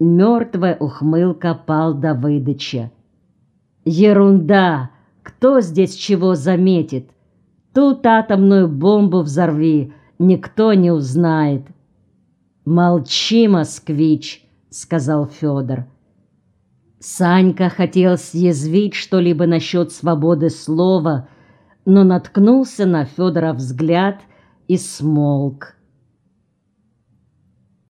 Мертвая ухмылка Пал Давыдыча. Ерунда! Кто здесь чего заметит? Тут атомную бомбу взорви, никто не узнает. Молчи, москвич, сказал Федор. Санька хотел съязвить что-либо насчет свободы слова, но наткнулся на Федора взгляд и смолк.